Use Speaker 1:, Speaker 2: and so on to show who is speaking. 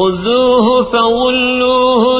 Speaker 1: خذوه فغلوه